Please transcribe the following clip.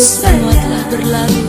Semua telah berlalu